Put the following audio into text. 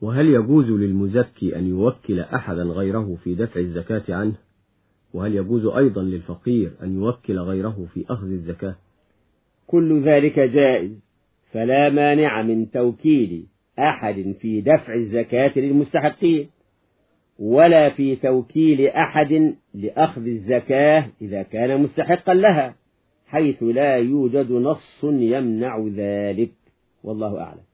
وهل يجوز للمزكي أن يوكل أحدا غيره في دفع الزكاة عنه؟ وهل يجوز أيضا للفقير أن يوكل غيره في أخذ الزكاة؟ كل ذلك جائز فلا مانع من توكيل أحد في دفع الزكاة للمستحقين ولا في توكيل أحد لأخذ الزكاة إذا كان مستحقا لها حيث لا يوجد نص يمنع ذلك والله أعلم.